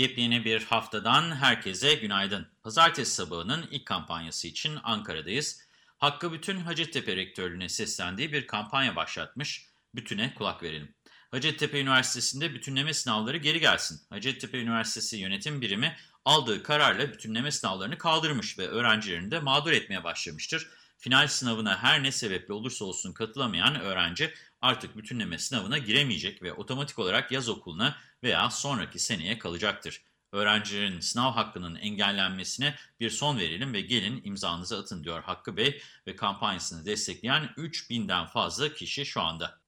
Yepyeni bir haftadan herkese günaydın. Pazartesi sabahının ilk kampanyası için Ankara'dayız. Hakkı Bütün Hacettepe Rektörlüğü'ne seslendiği bir kampanya başlatmış. Bütüne kulak verelim. Hacettepe Üniversitesi'nde bütünleme sınavları geri gelsin. Hacettepe Üniversitesi Yönetim Birimi aldığı kararla bütünleme sınavlarını kaldırmış ve öğrencilerini de mağdur etmeye başlamıştır. Final sınavına her ne sebeple olursa olsun katılamayan öğrenci artık bütünleme sınavına giremeyecek ve otomatik olarak yaz okuluna veya sonraki seneye kalacaktır. Öğrencilerin sınav hakkının engellenmesine bir son verelim ve gelin imzanızı atın diyor Hakkı Bey ve kampanyasını destekleyen 3000'den fazla kişi şu anda.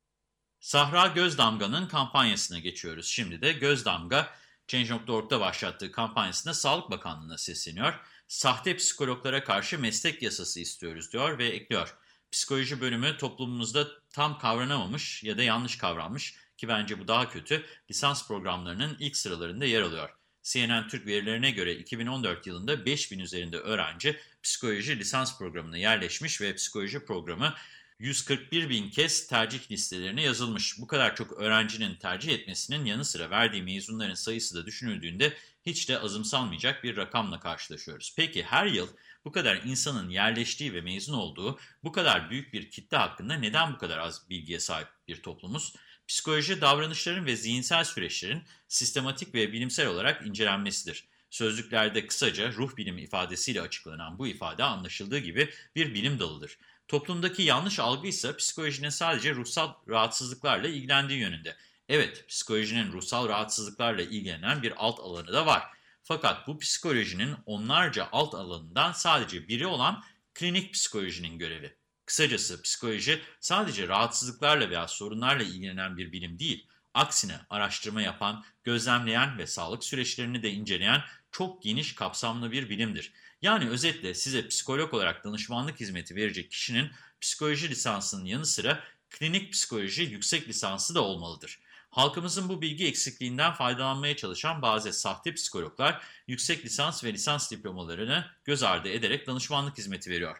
Sahra Gözdamga'nın kampanyasına geçiyoruz. Şimdi de Gözdamga, Change.org'da başlattığı kampanyasında Sağlık Bakanlığı'na sesleniyor. Sahte psikologlara karşı meslek yasası istiyoruz diyor ve ekliyor. Psikoloji bölümü toplumumuzda tam kavranamamış ya da yanlış kavranmış ki bence bu daha kötü, lisans programlarının ilk sıralarında yer alıyor. CNN Türk verilerine göre 2014 yılında 5000 üzerinde öğrenci psikoloji lisans programına yerleşmiş ve psikoloji programı 141 bin kez tercih listelerine yazılmış. Bu kadar çok öğrencinin tercih etmesinin yanı sıra verdiği mezunların sayısı da düşünüldüğünde hiç de azımsanmayacak bir rakamla karşılaşıyoruz. Peki her yıl bu kadar insanın yerleştiği ve mezun olduğu bu kadar büyük bir kitle hakkında neden bu kadar az bilgiye sahip bir toplumuz? Psikoloji davranışların ve zihinsel süreçlerin sistematik ve bilimsel olarak incelenmesidir. Sözlüklerde kısaca ruh bilimi ifadesiyle açıklanan bu ifade anlaşıldığı gibi bir bilim dalıdır. Toplumdaki yanlış algı ise psikolojinin sadece ruhsal rahatsızlıklarla ilgilendiği yönünde. Evet, psikolojinin ruhsal rahatsızlıklarla ilgilenen bir alt alanı da var. Fakat bu psikolojinin onlarca alt alanından sadece biri olan klinik psikolojinin görevi. Kısacası psikoloji sadece rahatsızlıklarla veya sorunlarla ilgilenen bir bilim değil, aksine araştırma yapan, gözlemleyen ve sağlık süreçlerini de inceleyen çok geniş kapsamlı bir bilimdir. Yani özetle size psikolog olarak danışmanlık hizmeti verecek kişinin psikoloji lisansının yanı sıra klinik psikoloji yüksek lisansı da olmalıdır. Halkımızın bu bilgi eksikliğinden faydalanmaya çalışan bazı sahte psikologlar yüksek lisans ve lisans diplomalarını göz ardı ederek danışmanlık hizmeti veriyor.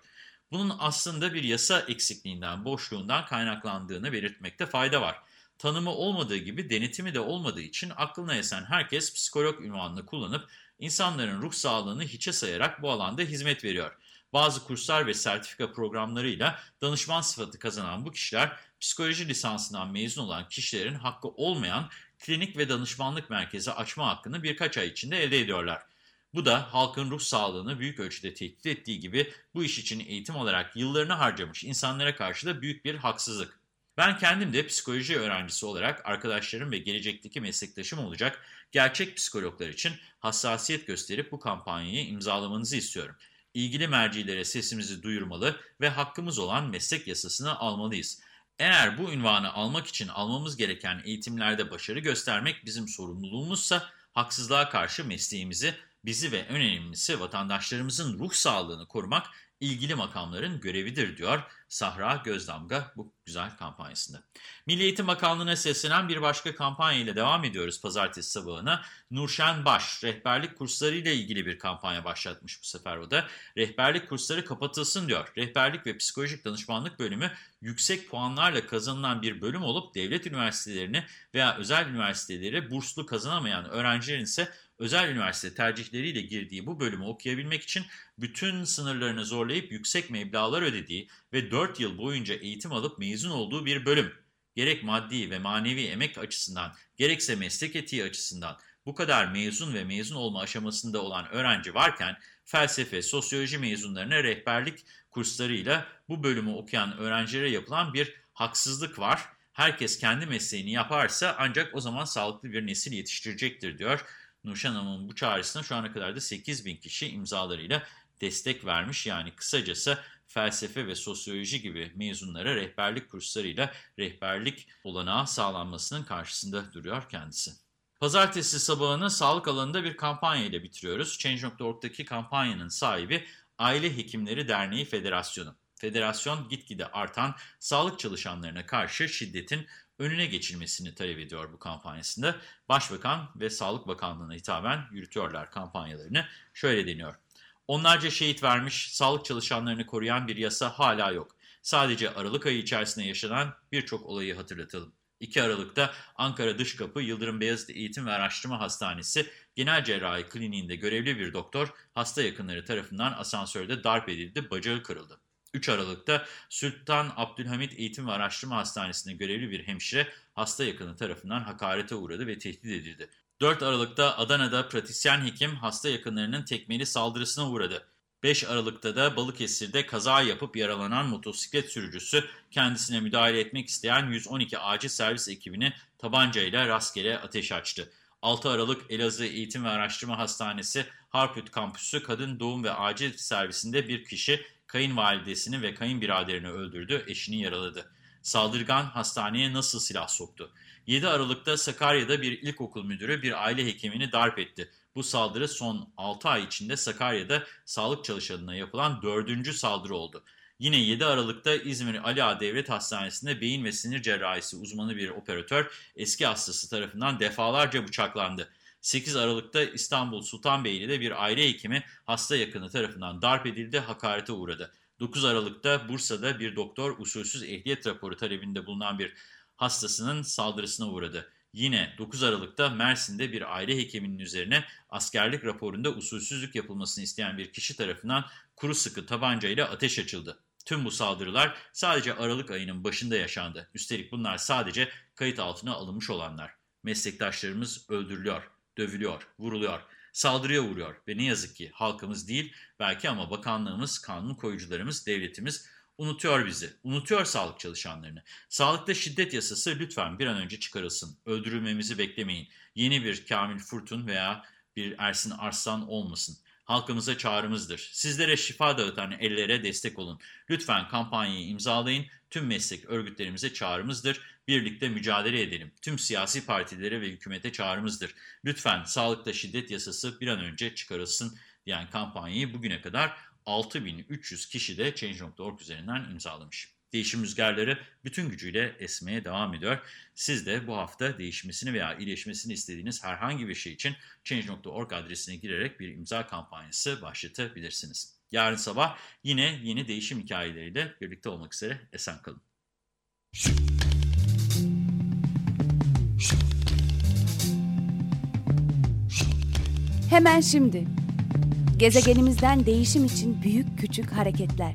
Bunun aslında bir yasa eksikliğinden, boşluğundan kaynaklandığını belirtmekte fayda var. Tanımı olmadığı gibi denetimi de olmadığı için aklına esen herkes psikolog ünvanını kullanıp insanların ruh sağlığını hiçe sayarak bu alanda hizmet veriyor. Bazı kurslar ve sertifika programlarıyla danışman sıfatı kazanan bu kişiler psikoloji lisansından mezun olan kişilerin hakkı olmayan klinik ve danışmanlık merkezi açma hakkını birkaç ay içinde elde ediyorlar. Bu da halkın ruh sağlığını büyük ölçüde tehdit ettiği gibi bu iş için eğitim olarak yıllarını harcamış insanlara karşı da büyük bir haksızlık. Ben kendim de psikoloji öğrencisi olarak arkadaşlarım ve gelecekteki meslektaşım olacak gerçek psikologlar için hassasiyet gösterip bu kampanyayı imzalamanızı istiyorum. İlgili mercilere sesimizi duyurmalı ve hakkımız olan meslek yasasını almalıyız. Eğer bu ünvanı almak için almamız gereken eğitimlerde başarı göstermek bizim sorumluluğumuzsa haksızlığa karşı mesleğimizi, bizi ve önemlisi vatandaşlarımızın ruh sağlığını korumak ilgili makamların görevidir diyor Sahra Gözdamga bu güzel kampanyasında. Milli Eğitim Bakanlığı'na seslenen bir başka kampanya ile devam ediyoruz pazartesi sabahına. Nurşen Baş rehberlik kursları ile ilgili bir kampanya başlatmış bu sefer o da. Rehberlik kursları kapatılsın diyor. Rehberlik ve psikolojik danışmanlık bölümü yüksek puanlarla kazanılan bir bölüm olup devlet üniversitelerini veya özel üniversiteleri burslu kazanamayan öğrencilerin ise özel üniversite tercihleriyle girdiği bu bölümü okuyabilmek için bütün sınırlarını zorlayıp yüksek meblağlar ödediği ve 4 yıl boyunca eğitim alıp mezun olduğu bir bölüm. Gerek maddi ve manevi emek açısından, gerekse meslek etiği açısından bu kadar mezun ve mezun olma aşamasında olan öğrenci varken felsefe, sosyoloji mezunlarına rehberlik kurslarıyla bu bölümü okuyan öğrencilere yapılan bir haksızlık var. Herkes kendi mesleğini yaparsa ancak o zaman sağlıklı bir nesil yetiştirecektir diyor. Nurşen Hanım'ın bu çağrısına şu ana kadar da 8 bin kişi imzalarıyla destek vermiş. Yani kısacası felsefe ve sosyoloji gibi mezunlara rehberlik kurslarıyla rehberlik olanağı sağlanmasının karşısında duruyor kendisi. Pazartesi sabahını sağlık alanında bir kampanya ile bitiriyoruz. Change.org'daki kampanyanın sahibi Aile Hekimleri Derneği Federasyonu. Federasyon gitgide artan sağlık çalışanlarına karşı şiddetin önüne geçilmesini talep ediyor bu kampanyasında. Başbakan ve Sağlık Bakanlığı'na hitaben yürütüyorlar kampanyalarını. Şöyle deniyor. Onlarca şehit vermiş, sağlık çalışanlarını koruyan bir yasa hala yok. Sadece Aralık ayı içerisinde yaşanan birçok olayı hatırlatalım. 2 Aralık'ta Ankara Dış Kapı Yıldırım Beyazıt Eğitim ve Araştırma Hastanesi Genel Cerrahi Kliniğinde görevli bir doktor hasta yakınları tarafından asansörde darp edildi, bacağı kırıldı. 3 Aralık'ta Sultan Abdülhamit Eğitim ve Araştırma Hastanesi'nde görevli bir hemşire hasta yakını tarafından hakarete uğradı ve tehdit edildi. 4 Aralık'ta Adana'da pratisyen hekim hasta yakınlarının tekmeli saldırısına uğradı. 5 Aralık'ta da Balıkesir'de kaza yapıp yaralanan motosiklet sürücüsü kendisine müdahale etmek isteyen 112 acil servis ekibini tabancayla rastgele ateş açtı. 6 Aralık Elazığ Eğitim ve Araştırma Hastanesi Harput Kampüsü Kadın Doğum ve Acil Servisinde bir kişi kayınvalidesini ve kayınbiraderini öldürdü, eşini yaraladı. Saldırgan hastaneye nasıl silah soktu? 7 Aralık'ta Sakarya'da bir ilkokul müdürü bir aile hekimini darp etti. Bu saldırı son 6 ay içinde Sakarya'da sağlık çalışanına yapılan 4. saldırı oldu. Yine 7 Aralık'ta İzmir Ali Ağa Devlet Hastanesi'nde beyin ve sinir cerrahisi uzmanı bir operatör eski hastası tarafından defalarca bıçaklandı. 8 Aralık'ta İstanbul Sultanbeyli'de bir aile hekimi hasta yakını tarafından darp edildi, hakarete uğradı. 9 Aralık'ta Bursa'da bir doktor usulsüz ehliyet raporu talebinde bulunan bir hastasının saldırısına uğradı. Yine 9 Aralık'ta Mersin'de bir aile hekiminin üzerine askerlik raporunda usulsüzlük yapılmasını isteyen bir kişi tarafından kuru sıkı tabancayla ateş açıldı. Tüm bu saldırılar sadece Aralık ayının başında yaşandı. Üstelik bunlar sadece kayıt altına alınmış olanlar. Meslektaşlarımız öldürülüyor, dövülüyor, vuruluyor, saldırıya uğruyor ve ne yazık ki halkımız değil belki ama bakanlığımız, kanun koyucularımız, devletimiz unutuyor bizi, unutuyor sağlık çalışanlarını. Sağlıkta şiddet yasası lütfen bir an önce çıkarılsın. Öldürülmemizi beklemeyin. Yeni bir Kamil Furtun veya bir Ersin Arslan olmasın. Halkımıza çağrımızdır. Sizlere şifa dağıtan ellere destek olun. Lütfen kampanyayı imzalayın. Tüm meslek örgütlerimize çağrımızdır. Birlikte mücadele edelim. Tüm siyasi partilere ve hükümete çağrımızdır. Lütfen sağlıkta şiddet yasası bir an önce çıkarılsın diyen kampanyayı bugüne kadar 6300 kişi de Change.org üzerinden imzalamış. Değişim rüzgarları bütün gücüyle esmeye devam ediyor. Siz de bu hafta değişmesini veya iyileşmesini istediğiniz herhangi bir şey için Change.org adresine girerek bir imza kampanyası başlatabilirsiniz. Yarın sabah yine yeni değişim hikayeleriyle birlikte olmak üzere esen kalın. Hemen şimdi. Gezegenimizden değişim için büyük küçük hareketler.